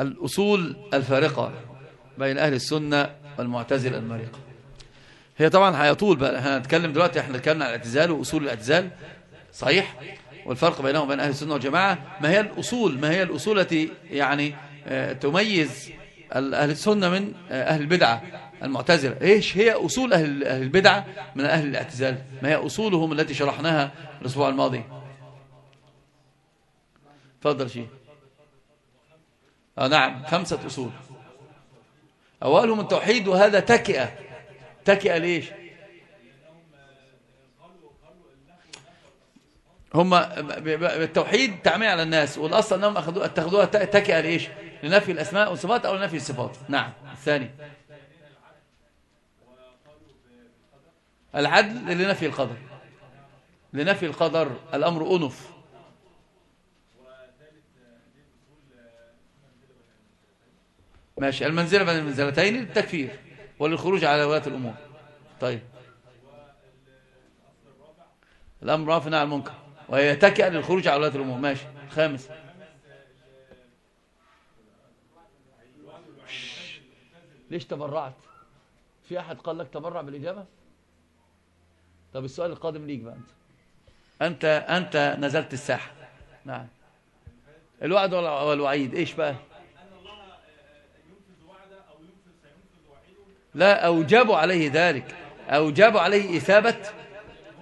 الأصول الفارقة بين أهل السنة والمعتزلة المريقة. هي طبعا هيطول بقى. إحنا هنتكلم دلوقتي إحنا اتكلمنا عن الاعتزال وأصول الاعتزال. صحيح؟ والفرق بينهم وبين أهل السنة والجماعة. ما هي الأصول؟ ما هي الأصول التي يعني آه، تميز أهل السنة من آه، أهل البدعة المعتزلة؟ إيش هي أصول أهل البدعة من أهل الاعتزال؟ ما هي أصولهم التي شرحناها الأسبوع الماضي؟ تفضل شيء آه نعم خمسة أصول. أولهم التوحيد وهذا تكئة. تكئة ليش؟ هم التوحيد تعمية على الناس والأصل أنهم اتخذوها تكئة ليش؟ لنفي الأسماء والصفات أو لنفي الصفات. نعم الثاني. العدل لنفي القدر. لنفي القدر الأمر أنف. ماشي. المنزلة بين المنزلتين للتكفير وللخروج على ولاة الأمور. طيب. الأمر رافع على المنكر ويتكئ للخروج على ولاة الأمور. ماشي. خامس. ليش تبرعت؟ في أحد قال لك تبرع بالإجابة؟ طب السؤال القادم ليك بقى أنت. أنت أنت نزلت الساحة. نعم. الوعد والوعيد إيش بقى؟ لا أوجبوا عليه ذلك. أوجبوا عليه إثابة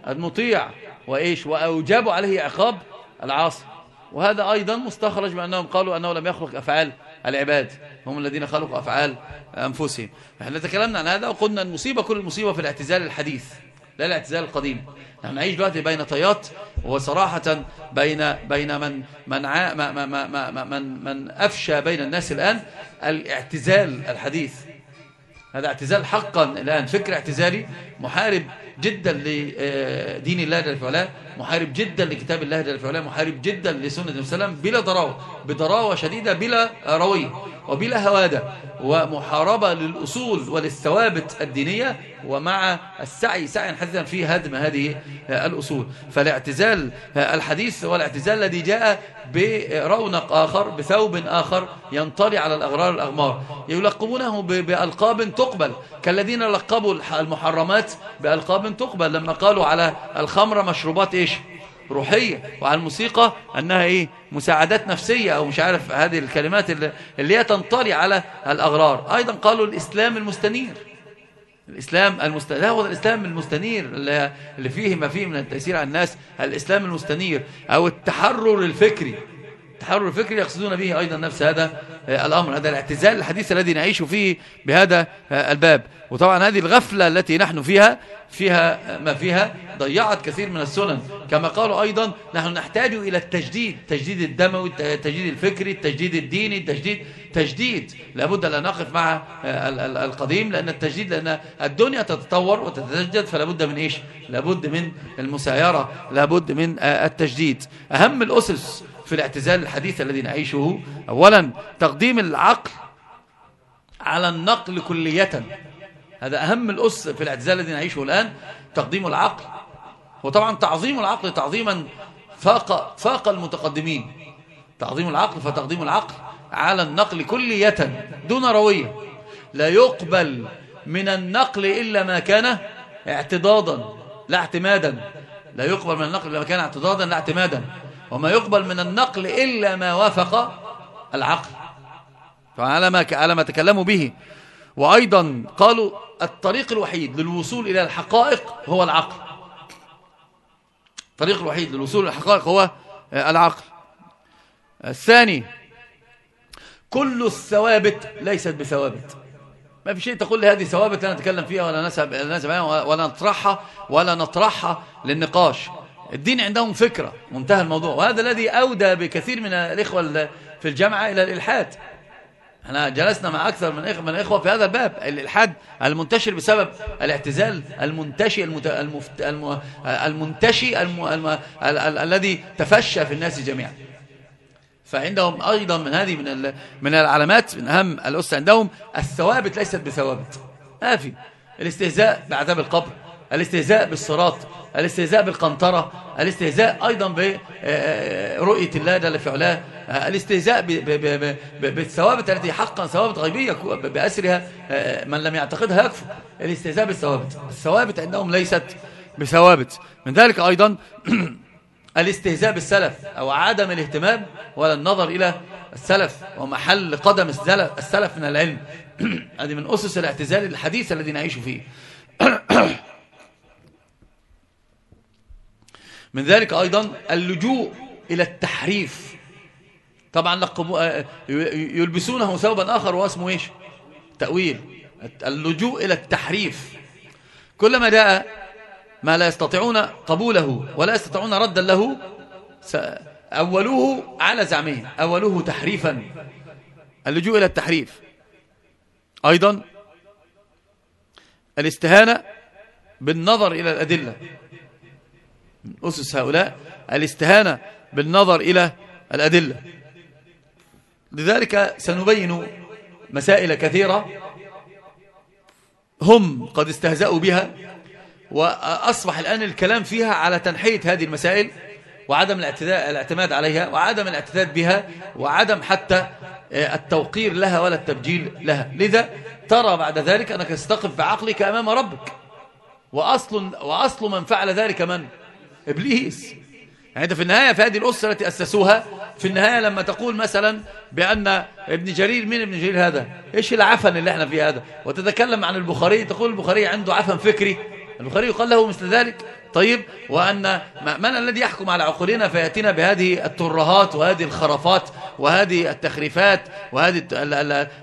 المطيع. وإيش؟ وأوجبوا عليه عقاب العاصي. وهذا أيضا مستخرج من أنهم قالوا أنه لم يخلق أفعال العباد. هم الذين خلقوا أفعال أنفسهم. إحنا تكلمنا عن هذا وقلنا المصيبة كل المصيبة في الاعتزال الحديث لا الاعتزال القديم. نحن نعيش دلوقتي بين طيات وصراحة بين بين من من من من, من أفشى بين الناس الآن الاعتزال الحديث. هذا اعتزال حقا. الآن فكر اعتزالي محارب جدا لدين الله جل وعلا. محارب جدا لكتاب الله جل وعلا محارب جدا لسنة النبي صلى الله عليه وسلم بلا ضراوة بضراوة شديدة بلا روية وبلا هوادة ومحاربة للأصول وللثوابت الدينية ومع السعي سعيا حديثا في هدم هذه الأصول. فالاعتزال الحديث هو الاعتزال الذي جاء برونق آخر بثوب آخر ينطلي على الأغرار الأغمار. يلقبونه بألقاب تقبل. كالذين لقبوا المحرمات بألقاب تقبل. لما قالوا على الخمر مشروبات إيش؟ روحية وعلى الموسيقى أنها إيه مساعدات نفسية أو مش عارف هذه الكلمات اللي, اللي هي تنطلي على الأغرار. أيضا قالوا الإسلام المستنير. الإسلام المستنير هو الإسلام المستنير اللي فيه ما فيه من التأثير على الناس. الإسلام المستنير أو التحرر الفكري. التحرر الفكري يقصدون به أيضا نفس هذا الأمر هذا الاعتزال الحديث الذي نعيش فيه بهذا الباب. وطبعا هذه الغفلة التي نحن فيها فيها ما فيها ضيعت كثير من السنن. كما قالوا أيضا نحن نحتاج إلى التجديد تجديد الدموي التجديد الفكري التجديد الديني التجديد تجديد. لابد أن نقف مع القديم لأن التجديد لأن الدنيا تتطور وتتجدد فلابد من إيش؟ لابد من المسايرة لابد من التجديد. أهم الأسس في الاعتزال الحديث الذي نعيشه أولا تقديم العقل على النقل كلية. هذا أهم الأس في الاعتزال الذي نعيشه الآن تقديم العقل. وطبعا تعظيم العقل تعظيما فاق, فاق المتقدمين. تعظيم العقل فتقديم العقل على النقل كلية دون روية. لا يقبل من النقل إلا ما كان اعتضادا لا اعتمادا. لا يقبل من النقل إلا ما كان اعتضادا لا اعتمادا. وما يقبل من النقل إلا ما وافق العقل. فعلى ما, على ما تكلموا به. وأيضا قالوا الطريق الوحيد للوصول إلى الحقائق هو العقل. الطريق الوحيد للوصول إلى الحقائق هو العقل. الثاني كل الثوابت ليست بثوابت. ما في شيء تقول لي هذه ثوابت لا نتكلم فيها ولا نسب ولا نطرحها ولا نطرحها للنقاش. الدين عندهم فكرة. منتهى الموضوع. وهذا الذي أودى بكثير من الإخوة في الجامعة إلى الإلحاد. إحنا جلسنا مع أكثر من إخوة, من في هذا الباب. الإلحاد المنتشر بسبب الاعتزال المنتشي المت... المفت... الم... المنتشي الم... الم... ال... ال... الذي تفشى في الناس جميعا. فعندهم أيضا من هذه من ال... من العلامات من أهم الأسس عندهم الثوابت ليست بثوابت. ما في. الاستهزاء بعذاب القبر. الاستهزاء بالصراط. الاستهزاء بالقنطرة الاستهزاء أيضا برؤية الله جل في علاه الاستهزاء بالثوابت التي حقا ثوابت غيبية بأسرها من لم يعتقدها يكفر. الاستهزاء بالثوابت الثوابت عندهم ليست بثوابت. من ذلك أيضا الاستهزاء بالسلف أو عدم الاهتمام ولا النظر إلى السلف ومحل قدم السلف من العلم. هذه من أسس الاعتزال الحديث الذي نعيش فيه. من ذلك أيضا اللجوء إلى التحريف. طبعا يلبسونه ثوبا آخر واسمه إيش؟ تأويل. اللجوء إلى التحريف. كلما جاء ما لا يستطيعون قبوله ولا يستطيعون ردا له أولوه على زعمه أولوه تحريفا. اللجوء إلى التحريف. أيضا الاستهانة بالنظر إلى الأدلة. من أسس هؤلاء الاستهانة بالنظر إلى الأدلة. لذلك سنبين مسائل كثيرة هم قد استهزأوا بها وأصبح الآن الكلام فيها على تنحية هذه المسائل وعدم الاعتماد عليها وعدم الاعتداد بها وعدم حتى التوقير لها ولا التبجيل لها. لذا ترى بعد ذلك أنك تستقف بعقلك أمام ربك. وأصل, وأصل من فعل ذلك من؟ إبليس. يعني في النهاية في هذه الأسرة التي أسسوها في النهاية لما تقول مثلا بأن ابن جرير مين ابن جرير هذا؟ إيش العفن اللي إحنا فيه هذا؟ وتتكلم عن البخاري تقول البخاري عنده عفن فكري. البخاري يقال له مثل ذلك طيب وأن من الذي يحكم على عقولنا فيأتينا بهذه الترهات وهذه الخرافات وهذه التخريفات وهذه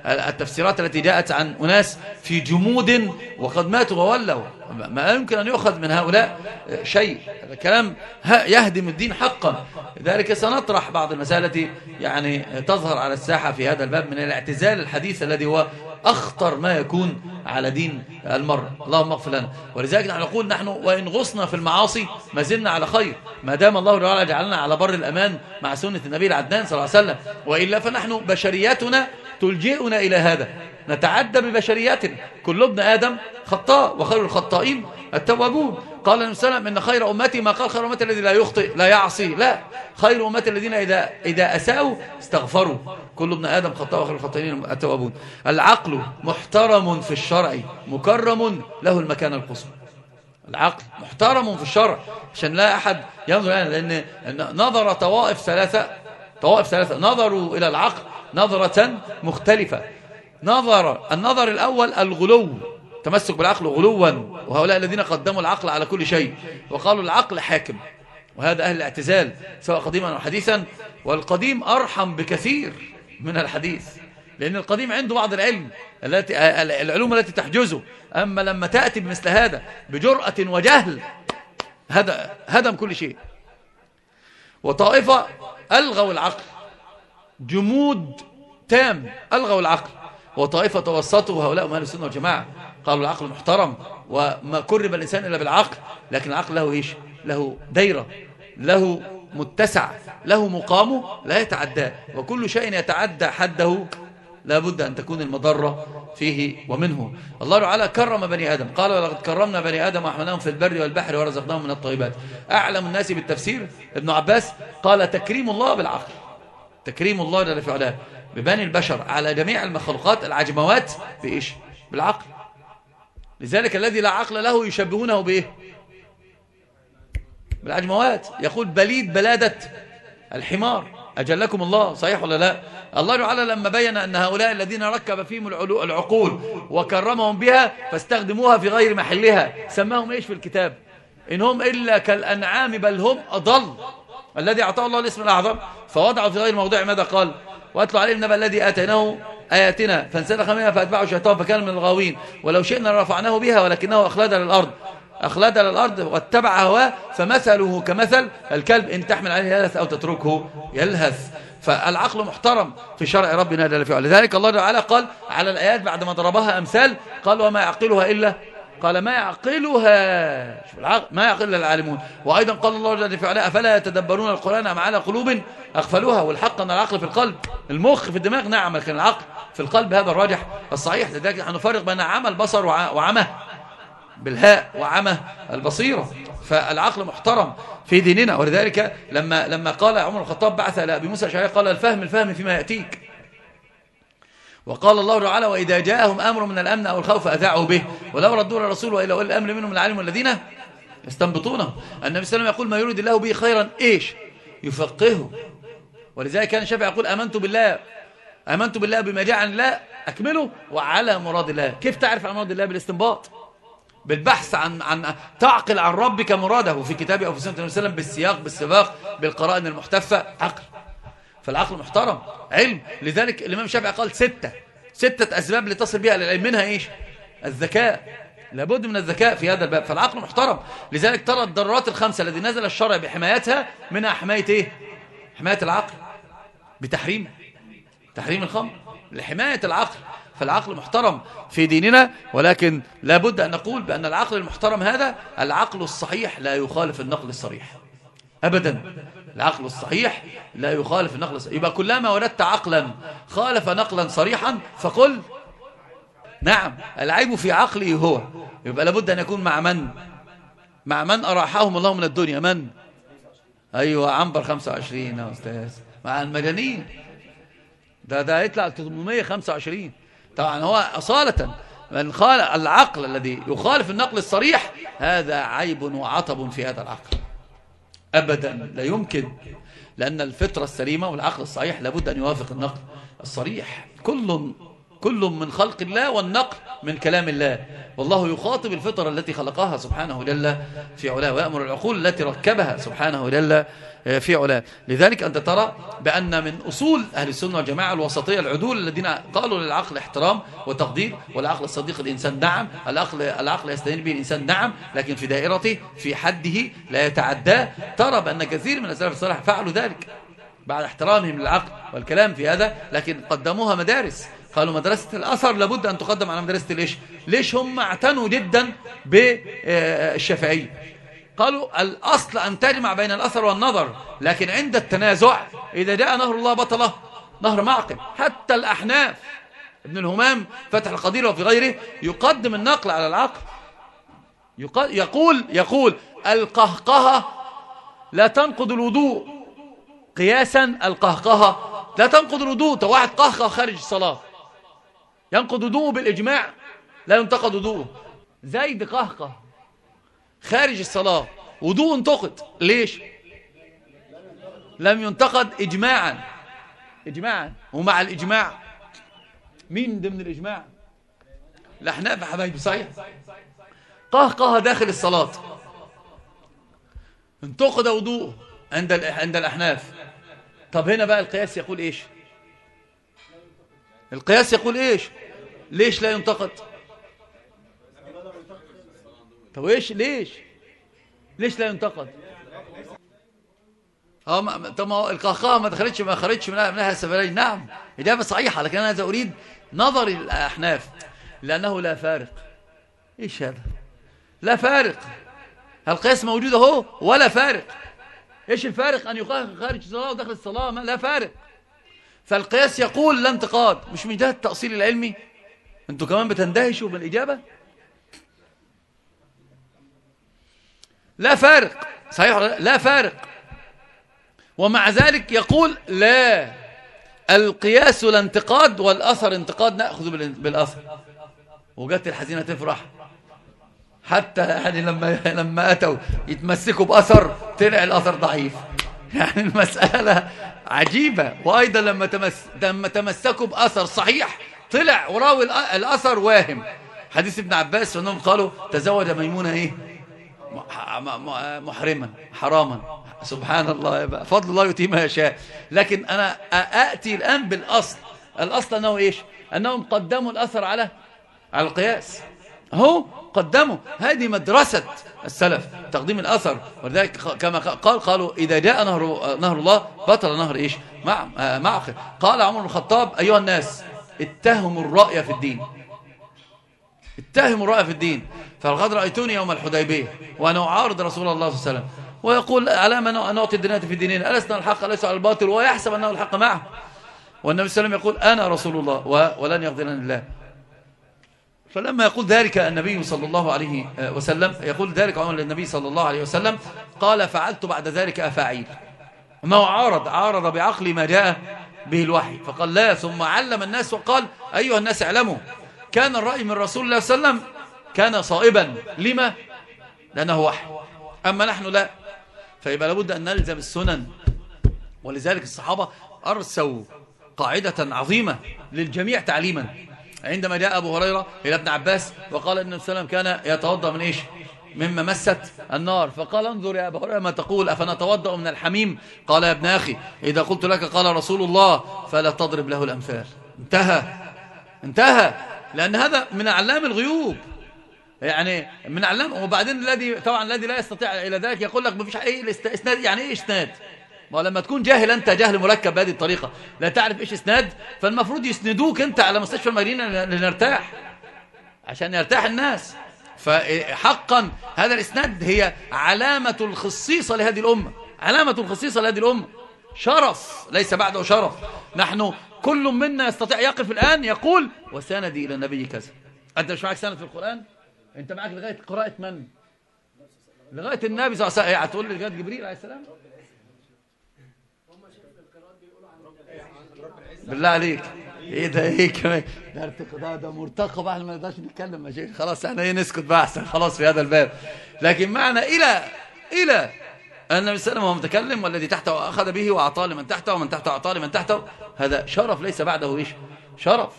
التفسيرات التي جاءت عن أناس في جمود وقد ماتوا وولوا. ما يمكن أن يؤخذ من هؤلاء شيء. هذا كلام يهدم الدين حقا. لذلك سنطرح بعض المسائل التي يعني تظهر على الساحة في هذا الباب من الاعتزال الحديث الذي هو أخطر ما يكون على دين المرء. اللهم اغفر لنا. ولذلك نحن نقول نحن وإن غصنا في المعاصي ما زلنا على خير. ما دام الله تعالى جعلنا على بر الأمان مع سنة النبي العدنان صلى الله عليه وسلم. وإلا فنحن بشرياتنا تلجئنا إلى هذا. نتعدى ببشرياتنا. كل ابن آدم خطاء وخير الخطائين. التوابون. قال النبي صلى الله عليه وسلم إن خير أمتي ما قال خير أمتي الذي لا يخطئ لا يعصي. لا. خير أمتي الذين إذا, إذا أساءوا استغفروا. كل ابن آدم خطاء وخير الخطائين التوابون. العقل محترم في الشرع مكرم له المكان القصوى. العقل محترم في الشرع. عشان لا أحد ينظر يعني لأن نظر طوائف ثلاثة طوائف ثلاثة. نظروا إلى العقل نظرة مختلفة. نظر النظر الأول الغلو. تمسك بالعقل غلوا وهؤلاء الذين قدموا العقل على كل شيء وقالوا العقل حاكم وهذا أهل الاعتزال سواء قديما أو حديثا والقديم أرحم بكثير من الحديث لأن القديم عنده بعض العلم التي العلوم التي تحجزه أما لما تأتي بمثل هذا بجرأة وجهل هدم كل شيء. وطائفة ألغوا العقل جمود تام ألغوا العقل وطائفة توسطوا هؤلاء أهل السنة والجماعة. قالوا العقل محترم وما كرب الإنسان إلا بالعقل لكن العقل له إيش؟ له دايرة له متسع له مقامه لا يتعدى وكل شيء يتعدى حده لابد أن تكون المضرة فيه ومنه. الله تعالى كرم بني آدم قال ولقد كرمنا بني آدم وحملناهم في البر والبحر ورزقناهم من الطيبات. أعلم الناس بالتفسير؟ ابن عباس قال تكريم الله بالعقل تكريم الله جل في علاه. ببني البشر على جميع المخلوقات العجموات بإيش؟ بالعقل. لذلك الذي لا عقل له يشبهونه بإيه؟ بالعجموات. يقول بليد بلادة الحمار. أجلكم الله صحيح ولا لا؟ الله تعالى لما بين أن هؤلاء الذين ركب فيهم العقول وكرمهم بها فاستخدموها في غير محلها. سماهم إيش في الكتاب؟ إن هم إلا كالأنعام بل هم أضل. الذي أعطاه الله الاسم الأعظم. فوضعه في غير موضع ماذا قال؟ واتلوا عليه النبأ الذي آتيناه آياتنا. فانسلخ منها فأتبعه الشيطان فكان من الغاوين. ولو شئنا رفعناه بها ولكنه أخلد للأرض. أخلد للأرض واتبع هواه فمثله كمثل الكلب إن تحمل عليه يلهث أو تتركه يلهث. فالعقل محترم في شرع ربنا جل في علاه. لذلك الله تعالى قال على الآيات بعد ما ضربها أمثال قال وما يعقلها إلا قال ما يعقلها. ما يعقل العالمون. وأيضا قال الله جل في علاه أفلا يتدبرون القرآن أم على قلوب أغفلوها والحق أن العقل في القلب المخ في الدماغ نعم لكن العقل في القلب هذا الراجح الصحيح لذلك نحن نفرق بين عمى البصر وعمى بالهاء وعمى البصيرة. فالعقل محترم في ديننا ولذلك لما لما قال عمر الخطاب بعث لأبي موسى الأشعري قال الفهم الفهم فيما يأتيك. وقال الله تعالى وإذا جاءهم أمر من الأمن أو الخوف أذاعوا به. ولو ردوا الرسول وإلى أولي الأمر منهم العالم والذين يستنبطونه. النبي صلى الله عليه وسلم يقول ما يريد الله به خيرا إيش؟ يفقهه. ولذلك كان الشافعي يقول آمنت بالله آمنت بالله بما جاء عن الله أكمله وعلى مراد الله. كيف تعرف عن مراد الله بالاستنباط؟ بالبحث عن عن تعقل عن ربك مراده في كتابه أو في سنة صلى الله عليه وسلم بالسياق بالسباق بالقرائن المحتفة عقل. فالعقل محترم علم. لذلك الإمام الشافعي قال ستة ستة أسباب لتصل بها للعلم منها إيش؟ الذكاء. لابد من الذكاء في هذا الباب. فالعقل محترم. لذلك ترى الضرورات الخمسة الذي نزل الشرع بحمايتها منها حماية إيه؟ حماية العقل. بتحريم تحريم الخمر لحماية العقل فالعقل محترم في ديننا ولكن لابد أن نقول بأن العقل المحترم هذا العقل الصحيح لا يخالف النقل الصريح. أبدا العقل الصحيح لا يخالف النقل الصحيح يبقى كلما ولدت عقلا خالف نقلا صريحا فقل نعم العيب في عقله هو. يبقى لابد أن يكون مع من؟ مع من أراحهم الله من الدنيا؟ من؟ أيوة عنبر 25 يا أستاذ. مع المجانين. ده ده يطلع 825 طبعا هو أصالة. من خال العقل الذي يخالف النقل الصريح هذا عيب وعطب في هذا العقل. أبدا لا يمكن لأن الفطرة السليمة والعقل الصحيح لابد أن يوافق النقل الصريح. كل كل من خلق الله والنقل من كلام الله. والله يخاطب الفطر التي خلقها سبحانه جل في علاه ويأمر العقول التي ركبها سبحانه جل في علاه. لذلك أنت ترى بأن من أصول أهل السنة والجماعة الوسطية العدول الذين قالوا للعقل احترام وتقدير والعقل الصديق الإنسان نعم العقل, العقل يستهين به الإنسان نعم لكن في دائرته في حده لا يتعداه ترى بأن كثير من السلف الصالح فعلوا ذلك بعد احترامهم للعقل والكلام في هذا لكن قدموها مدارس. قالوا مدرسة الأثر لابد أن تقدم على مدرسة ليش ليش هم اعتنوا جدا بالشافعية قالوا الأصل أن تجمع بين الأثر والنظر لكن عند التنازع إذا جاء نهر الله بطله نهر معقل. حتى الأحناف ابن الهمام فتح القدير وفي غيره يقدم النقل على العقل. يقول يقول القهقهة لا تنقض الوضوء. قياسا القهقهة لا تنقض الوضوء. واحد قهقه خارج الصلاة. ينقض وضوءه بالإجماع. لا ينتقد وضوءه زيد قهقه. خارج الصلاة. وضوء انتقد. ليش؟ لم ينتقد إجماعا. إجماعا. ومع الإجماع. مين ضمن الإجماع؟ الأحناف حبايبي صحيح. قهقه داخل الصلاة. انتقد وضوءه عند عند الأحناف. طب هنا بقى القياس يقول إيش؟ القياس يقول إيش؟ ليش لا ينتقد؟ طب إيش؟ ليش؟ ليش لا ينتقد؟ آه طب ما القهقه ما دخلتش ما خرجتش منها منها السفرين نعم إجابة صحيحة لكن أنا أريد نظر الاحناف لأنه لا فارق. إيش هذا؟ لا فارق. القياس موجود أهو؟ ولا فارق. إيش الفارق؟ أن يقهقه خارج الصلاة وداخل الصلاة؟ ما لا فارق. فالقياس يقول لا انتقاد. مش من جهة التأصيل العلمي؟ أنتوا كمان بتندهشوا بالإجابة؟ لا فارق. صحيح لا؟ فارق. ومع ذلك يقول لا. القياس الانتقاد والأثر انتقاد. نأخذ بالأثر. وجدت الحزينة تفرح. حتى يعني لما لما أتوا يتمسكوا بأثر طلع الأثر ضعيف. يعني المسألة عجيبة. وأيضا لما تمس لما تمسكوا بأثر صحيح طلع وراوي الأثر واهم. حديث ابن عباس أنهم قالوا تزوج ميمونة إيه؟ محرما حراما. سبحان الله بقى. فضل الله يؤتي ما يشاء لكن أنا أأتي الآن بالأصل. الأصل أنه إيش؟ أنهم قدموا الأثر على على القياس. هو قدموا هذه مدرسة السلف تقديم الأثر. ولذلك كما قال قالوا إذا جاء نهر, نهر الله بطل نهر إيش؟ مع معقل قال عمر بن الخطاب أيها الناس اتهموا الرأي في الدين. اتهموا الرأي في الدين. فلقد رأيتوني يوم الحديبية وأنا أعارض رسول الله صلى الله عليه وسلم. ويقول على ما نعطي الدنيا في ديننا ألسنا الحق ليس على الباطل؟ ويحسب أنه الحق معه. والنبي صلى الله عليه وسلم يقول أنا رسول الله ولن يغفرني الله. فلما يقول ذلك النبي صلى الله عليه وسلم يقول ذلك عمر للنبي صلى الله عليه وسلم قال فعلت بعد ذلك أفاعيل ما هو عارض؟ عارض بعقل ما جاء به الوحي. فقال لا ثم علم الناس وقال أيها الناس اعلموا كان الرأي من رسول الله صلى الله عليه وسلم كان صائبا. لما؟ لأنه وحي. أما نحن لا. فيبقى لابد أن نلزم السنن. ولذلك الصحابة أرسوا قاعدة عظيمة للجميع تعليما. عندما جاء أبو هريرة إلى ابن عباس وقال أن السلام كان يتوضأ من إيش؟ مما مست النار. فقال انظر يا أبو هريرة ما تقول أفنتوضأ من الحميم؟ قال يا ابن أخي إذا قلت لك قال رسول الله فلا تضرب له الأمثال. انتهى. انتهى. لأن هذا من أعلام الغيوب. يعني من علام وبعدين الذي طبعا الذي لا يستطيع إلى ذلك يقول لك ما فيش أي إسناد يعني إيه إسناد؟ ما لما تكون جاهل أنت جهل مركب بهذه الطريقة. لا تعرف إيش إسناد فالمفروض يسندوك أنت على مستشفى المدينة لنرتاح. عشان يرتاح الناس. فحقا هذا الإسناد هي علامة الخصيصة لهذه الأمة. علامة الخصيصة لهذه الأمة. شرف ليس بعده شرف. نحن كل منا يستطيع يقف الآن يقول وسندي إلى النبي كذا. أنت مش معك سند في القرآن؟ أنت معك لغاية قراءة من؟ لغاية النبي صلى الله عليه وسلم. هتقول لي لغاية جبريل عليه السلام؟ بالله عليك. إيه ده إيه كمان؟ ده ده, ده مرتقب إحنا ما نقدرش نتكلم يا شيخ. خلاص إحنا إيه نسكت بقى أحسن خلاص في هذا الباب. لكن معنى إلى إلى النبي صلى الله عليه وسلم متكلم والذي تحته أخذ به واعطاه لمن تحته ومن تحته اعطاه لمن تحته هذا شرف ليس بعده إيش؟ شرف.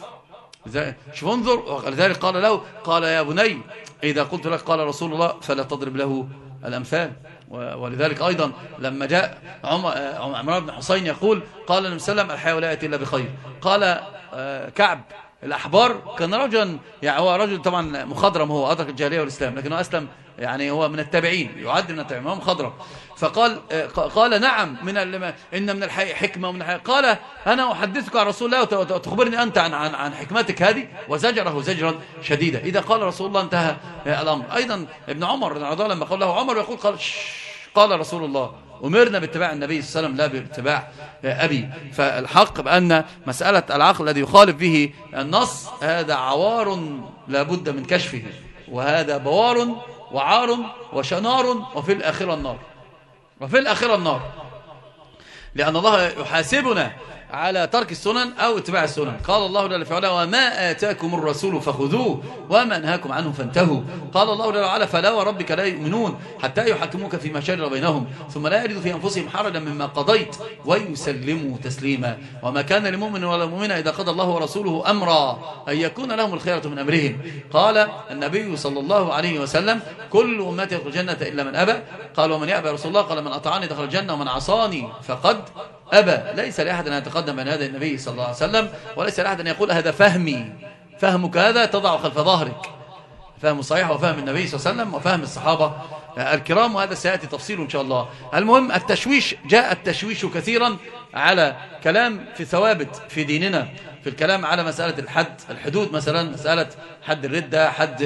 شوف انظر. ولذلك قال له قال يا بني إذا قلت لك قال رسول الله فلا تضرب له الأمثال. ولذلك أيضا لما جاء عمر بن حسين يقول قال النبي صلى الله عليه وسلم الحياة ولا يأتي إلا بخير. قال آه، كعب الأحبار كان رجلا يعني هو رجل طبعا مخضرم هو أدرك الجاهلية والإسلام لكنه أسلم يعني هو من التابعين يعد من التابعين هو مخضرم. فقال قال نعم من إن من الحي حكمة ومن الحي قال أنا أحدثك عن رسول الله وتخبرني أنت عن, عن, عن حكمتك هذه وزجره زجرا شديدا. إذا قال رسول الله انتهى الأمر. أيضا ابن عمر لما قال له عمر يقول قال قال رسول الله. أمرنا باتباع النبي صلى الله عليه وسلم لا باتباع أبي. فالحق بأن مسألة العقل الذي يخالف به النص هذا عوار لابد من كشفه وهذا بوار وعار وشنار وفي الآخرة النار. وفي الآخرة النار. لأن الله يحاسبنا على ترك السنن أو اتباع السنن. قال الله جل وعلا وما آتاكم الرسول فخذوه وما نهاكم عنه فانتهوا. قال الله جل وعلا فلا وربك لا يؤمنون حتى يحكموك فيما شجر بينهم ثم لا يجدوا في أنفسهم حرجا مما قضيت ويسلموا تسليما. وما كان لمؤمن ولا مؤمنة إذا قضى الله ورسوله أمرا أن يكون لهم الخيرة من أمرهم. قال النبي صلى الله عليه وسلم كل أمتي يدخل الجنة إلا من أبى. قال ومن يأبى رسول الله؟ قال من أطعني دخل الجنة ومن عصاني فقد أبى ليس لأحد أن يتقدم بين هذا النبي صلى الله عليه وسلم وليس لأحد أن يقول هذا فهمي. فهمك هذا تضع خلف ظهرك. فهم صحيح وفهم النبي صلى الله عليه وسلم وفهم الصحابة. الكرام وهذا سيأتي تفصيله إن شاء الله. المهم التشويش جاء التشويش كثيرا على كلام في ثوابت في ديننا في الكلام على مسألة الحد الحدود مثلا مسألة حد الردة حد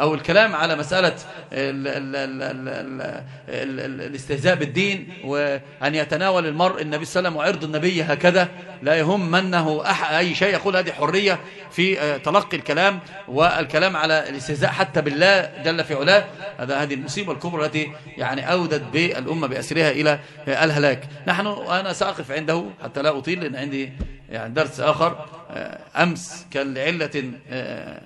أو الكلام على مسألة ال ال ال ال ال ال الاستهزاء بالدين وأن يتناول المرء النبي صلى الله عليه وسلم وعرض النبي هكذا. لا يهم منه أي شيء يقول هذه حرية في آه، تلقي الكلام والكلام على الاستهزاء حتى بالله جل في علاه. هذا هذه المصيبة الكبرى التي يعني أودت بالأمة بأسرها إلى الهلاك. نحن أنا سأقف عنده حتى لا أطيل لأن عندي يعني درس آخر. آه، أمس كان لعلة آه،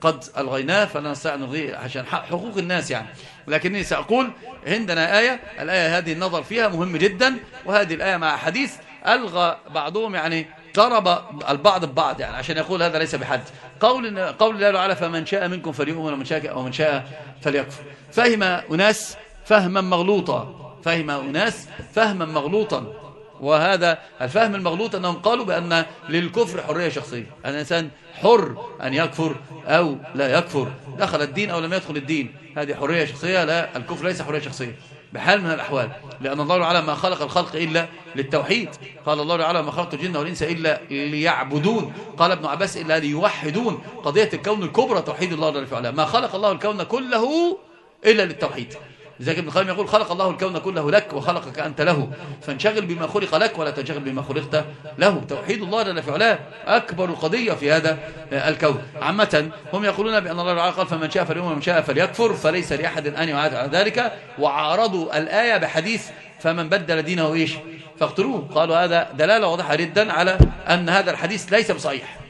قد ألغيناه فلا نستطيع نلغيه عشان حقوق الناس يعني. لكنني سأقول عندنا آية الآية هذه النظر فيها مهم جدا وهذه الآية مع حديث ألغى بعضهم يعني ضرب البعض ببعض يعني عشان يقول هذا ليس بحد. قول قول الله تعالى فمن شاء منكم فليؤمن ومن شاء أو من شاء فليكفر. فهم أناس فهما مغلوطا. فهم أناس فهما مغلوطا. وهذا الفهم المغلوط أنهم قالوا بأن للكفر حرية شخصية. أن الإنسان حر أن يكفر أو لا يكفر. دخل الدين أو لم يدخل الدين. هذه حرية شخصية. لا الكفر ليس حرية شخصية. بحال من الأحوال. لأن الله تعالى ما خلق الخلق إلا للتوحيد. قال الله تعالى ما خلقت الجن والإنس إلا ليعبدون قال ابن عباس إلا ليوحدون قضية الكون الكبرى توحيد الله جل وعلا. ما خلق الله الكون كله إلا للتوحيد. لذلك ابن القيم يقول خلق الله الكون كله لك وخلقك أنت له. فانشغل بما خلق لك ولا تنشغل بما خلقت له. توحيد الله جل في علاه أكبر قضية في هذا الكون. عامة هم يقولون بأن الله تعالى قال فمن شاء فليؤمن ومن شاء فليكفر فليس لأحد أن يعاد على ذلك. وعارضوا الآية بحديث فمن بدل دينه إيش؟ فاقتلوه. قالوا هذا دلالة واضحة جدا على أن هذا الحديث ليس بصحيح.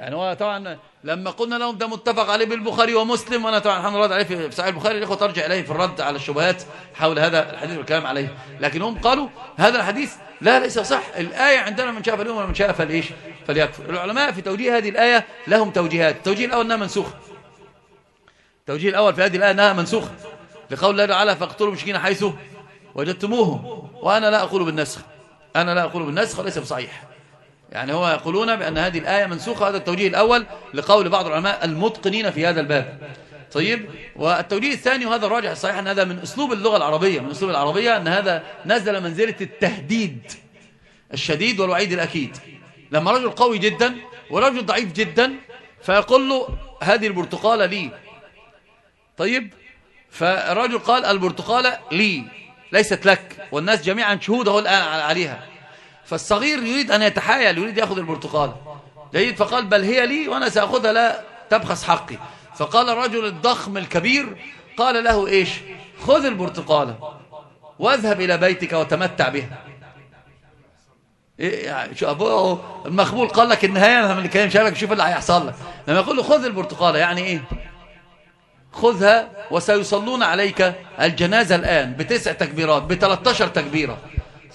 يعني هو طبعا لما قلنا لهم ده متفق عليه بالبخاري ومسلم وأنا طبعا لله عليه في صحيح البخاري الإخوة ترجع إليه في الرد على الشبهات حول هذا الحديث والكلام عليه. لكن هم قالوا هذا الحديث لا ليس صح الآية عندنا من شاء فليؤمن ومن شاء فليش فليكفر. العلماء في توجيه هذه الآية لهم توجيهات. التوجيه الأول انها منسوخه التوجيه الأول في هذه الآية انها منسوخه لقول الله تعالى فاقتلوا المشركين حيث وجدتموهم وأنا لا أقول بالنسخ. أنا لا أقول بالنسخ وليس بصحيح. يعني هو يقولون بأن هذه الآية منسوخة هذا التوجيه الأول لقول بعض العلماء المتقنين في هذا الباب. طيب؟ والتوجيه الثاني وهذا الراجح الصحيح أن هذا من أسلوب اللغة العربية من أسلوب العربية أن هذا نزل منزلة التهديد الشديد والوعيد الأكيد. لما رجل قوي جدا ورجل ضعيف جدا فيقول له هذه البرتقالة لي. طيب؟ فالرجل قال البرتقالة لي ليست لك. والناس جميعا شهودة الآن عليها. فالصغير يريد أن يتحايل يريد يأخذ البرتقال. جيد فقال بل هي لي وأنا سأخذها لا تبخس حقي. فقال الرجل الضخم الكبير قال له إيش؟ خذ البرتقالة واذهب إلى بيتك وتمتع بها. إيه يعني المخبول قال لك النهاية لما اللي كان شارك شوف اللي هيحصل لك. لما يقول له خذ البرتقالة يعني إيه؟ خذها وسيصلون عليك الجنازة الآن بتسع تكبيرات ب 13 تكبيرة.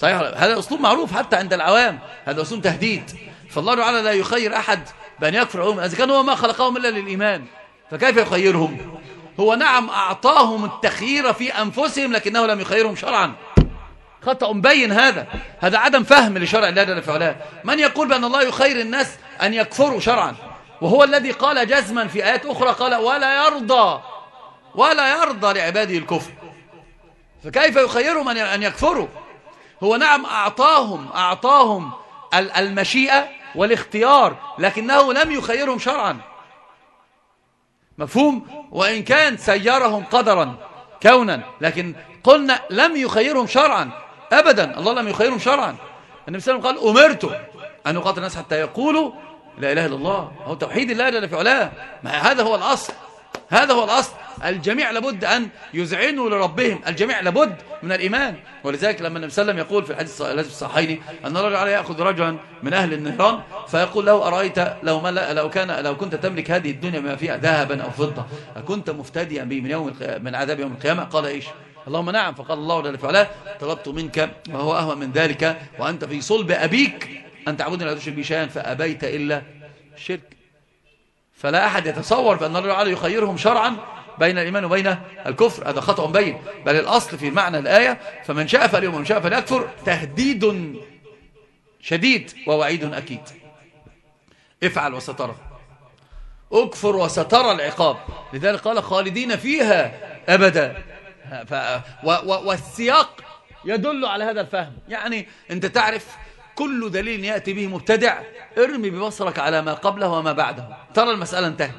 صحيح. هذا أسلوب معروف حتى عند العوام. هذا أسلوب تهديد. فالله تعالى لا يخير أحد بأن يكفر عموما. إذا كان هو ما خلقهم إلا للإيمان فكيف يخيرهم؟ هو نعم أعطاهم التخيير في أنفسهم لكنه لم يخيرهم شرعا. خطأ مبين هذا. هذا عدم فهم لشرع الله جل في من يقول بأن الله يخير الناس أن يكفروا شرعا؟ وهو الذي قال جزما في آيات أخرى قال ولا يرضى ولا يرضى لعباده الكفر. فكيف يخيرهم أن يكفروا؟ هو نعم أعطاهم أعطاهم المشيئة والاختيار لكنه لم يخيرهم شرعا. مفهوم؟ وإن كان سيرهم قدرا كونا لكن قلنا لم يخيرهم شرعا. أبدا الله لم يخيرهم شرعا. النبي صلى الله عليه وسلم قال أمرت أن أقاتل الناس حتى يقولوا لا إله إلا الله هو توحيد الله جل في علاه. هذا هو الأصل. هذا هو الأصل. الجميع لابد أن يزعنوا لربهم. الجميع لابد من الإيمان. ولذلك لما النبي صلى الله عليه وسلم يقول في الحديث الصحيحين أن الله تعالى يأخذ رجلا من أهل النيران فيقول له أرأيت لو, ما لو, كان لو كنت تملك هذه الدنيا بما فيها ذهبا أو فضة أكنت مفتديا به من, يوم من عذاب يوم القيامة؟ قال إيش؟ اللهم نعم. فقال الله جل وعلا طلبت منك وهو أهوى من ذلك وأنت في صلب أبيك أن تعبدني لا تشرك بي شيئا فأبيت إلا الشرك. فلا أحد يتصور بأن الله تعالى يخيرهم شرعا بين الإيمان وبين الكفر. هذا خطأ بين. بل الأصل في معنى الآية فمن شاء فاليوم ومن شاء فليكفر تهديد شديد ووعيد أكيد. افعل وسترى. اكفر وسترى العقاب. لذلك قال خالدين فيها أبدا. ف... و... و... والسياق يدل على هذا الفهم. يعني أنت تعرف كل دليل يأتي به مبتدع ارمي ببصرك على ما قبله وما بعده. ترى المسألة انتهت.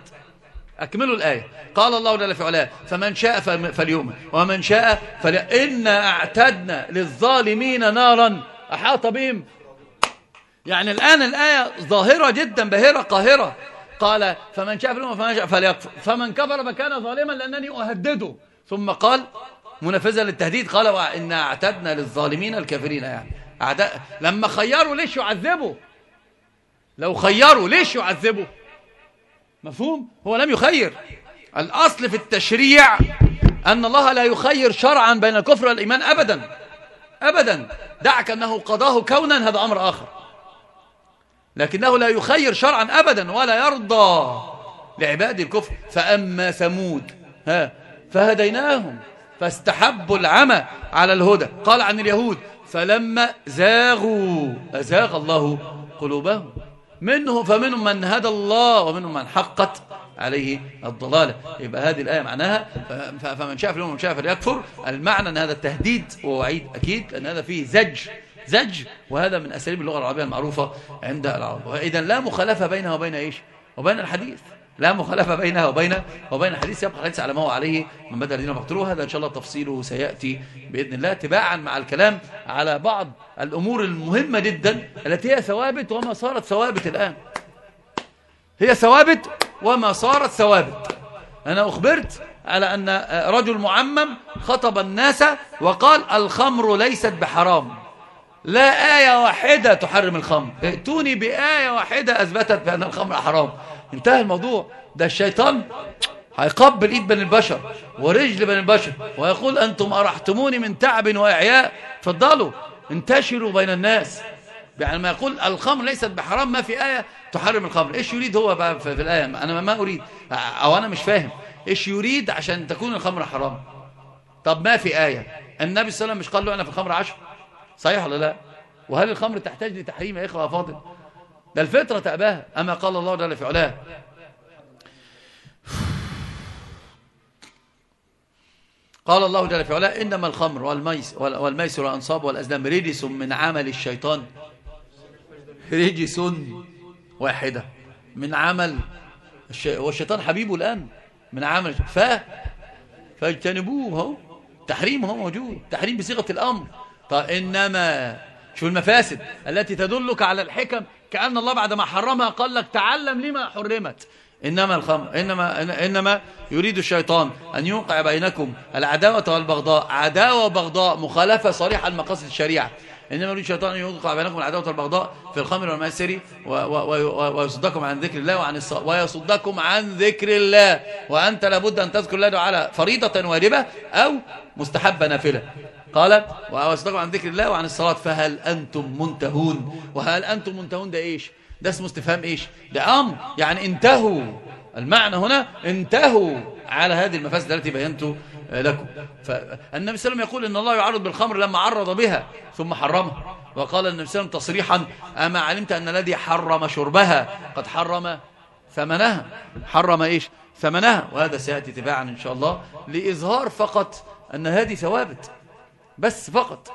أكملوا الآية. قال الله جل في علاه فمن شاء فليؤمن ومن شاء فلي... إنا أعتدنا للظالمين نارا. أحاط بهم. يعني الآن الآية ظاهرة جدا باهرة قاهرة. قال فمن شاء فليؤمن فمن شاء فليكفر. فمن كفر فكان ظالما لأنني أهدده. ثم قال منفذا للتهديد قال وإنا أعتدنا للظالمين الكافرين. يعني أعداء لما خيروا ليش يعذبوا؟ لو خيروا ليش يعذبوا؟ مفهوم؟ هو لم يخير. الأصل في التشريع أن الله لا يخير شرعا بين الكفر والإيمان أبدا أبدا. دعك أنه قضاه كونا هذا أمر آخر. لكنه لا يخير شرعا أبدا ولا يرضى لعباد الكفر. فأما ثمود ها فهديناهم فاستحبوا العمى على الهدى. قال عن اليهود فلما زاغوا أزاغ الله قلوبهم. منهم فمنهم من هدى الله ومنهم من حقت عليه الضلالة. يبقى هذه الآية معناها فمن شاء فلهم ومن شاء فليكفر. المعنى أن هذا التهديد ووعيد أكيد لأن هذا فيه زج زج. وهذا من أساليب اللغة العربية المعروفة عند العرب. وإذا لا مخالفة بينها وبين إيش؟ وبين الحديث. لا مخالفة بينها وبين وبين الحديث يبقى الحديث على ما هو عليه من بدأ الذين فاقتلوه هذا إن شاء الله تفصيله سيأتي بإذن الله. تباعا مع الكلام على بعض الأمور المهمة جدا التي هي ثوابت وما صارت ثوابت الآن. هي ثوابت وما صارت ثوابت. أنا أخبرت على أن رجل معمم خطب الناس وقال الخمر ليست بحرام. لا آية واحدة تحرم الخمر. ائتوني بآية واحدة أثبتت بأن الخمر حرام. انتهى الموضوع. ده الشيطان هيقبل ايد بني البشر ورجل بني البشر ويقول أنتم أرحتموني من تعب وإعياء. فضلوا انتشروا بين الناس. يعني ما يقول الخمر ليست بحرام ما في آية تحرم الخمر. إيش يريد هو بقى في الآية؟ أنا ما أريد. أو أنا مش فاهم. إيش يريد عشان تكون الخمر حرام؟ طب ما في آية؟ النبي صلى الله عليه وسلم مش قال له أنا في الخمر عشر. صحيح ولا لا؟ وهل الخمر تحتاج لتحريم يا إخوة يا فاضل؟ ده الفطرة تأباها أما قال الله جل في علاه. قال الله جل في علاه إنما الخمر والميس والميسر والأنصاب والأزلام رجس من عمل الشيطان. رجس واحدة من عمل والشيطان حبيبه الآن من عمل ف فاجتنبوه تحريم هو موجود تحريم بصيغة الأمر. طيب إنما شو المفاسد التي تدلك على الحكم؟ كأن الله بعد ما حرمها قال لك تعلم لما حرمت. إنما الخمر إنما, إنما يريد الشيطان أن يوقع بينكم العداوة والبغضاء. عداوة وبغضاء مخالفة صريحة لمقاصد الشريعة. إنما يريد الشيطان أن يوقع بينكم العداوة والبغضاء في الخمر والميسر ويصدكم عن ذكر الله وعن ويصدكم عن ذكر الله. وأنت لابد أن تذكر الله على فريضة واجبة أو مستحبة نافلة. قال ويصدكم عن ذكر الله وعن الصلاة فهل أنتم منتهون؟ وهل أنتم منتهون؟ ده إيش؟ ده اسمه استفهام إيش؟ ده أمر. يعني انتهوا. المعنى هنا انتهوا على هذه المفاسد التي بينت لكم. فالنبي صلى الله عليه وسلم يقول إن الله يعرض بالخمر لما عرض بها ثم حرمها. وقال النبي صلى الله عليه وسلم تصريحا أما علمت أن الذي حرم شربها قد حرم ثمنها. حرم إيش؟ ثمنها. وهذا سيأتي تباعا إن شاء الله لإظهار فقط أن هذه ثوابت. بس فقط.